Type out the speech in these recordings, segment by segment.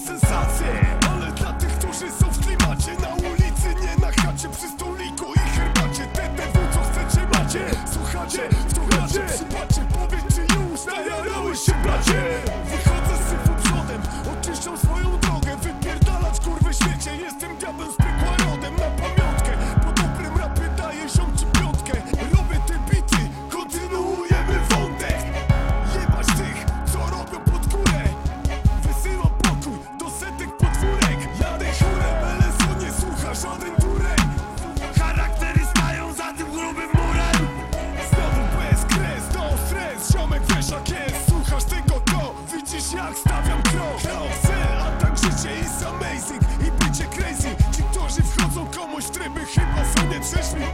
sensacje Ale dla tych, którzy są w klimacie Na ulicy, nie na chacie Przy stoliku i herbacie. TDW, co chcecie macie. Słuchacie, wtórnacie, przypadnie Jak stawiam krok Chcę, a tak życie is amazing I bycie crazy. Ci, którzy wchodzą komuś w tryby Chyba sobie przeszli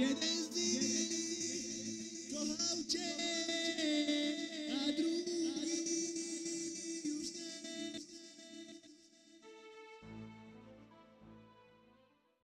viene desde